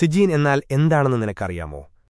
Siccin എന്നാൽ എന്താണെന്ന് നിനക്കറിയാമോ?